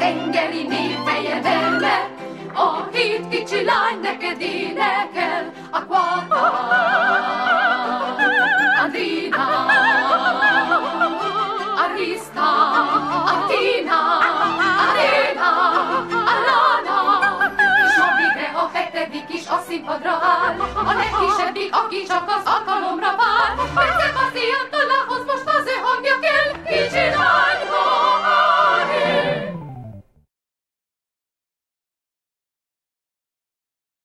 tengeri mély feje a hét kicsi lány neked énekel, a kvata, a Dina, a Rista, a Tina, a és ha végre a legkisebbik, aki csak az hatalom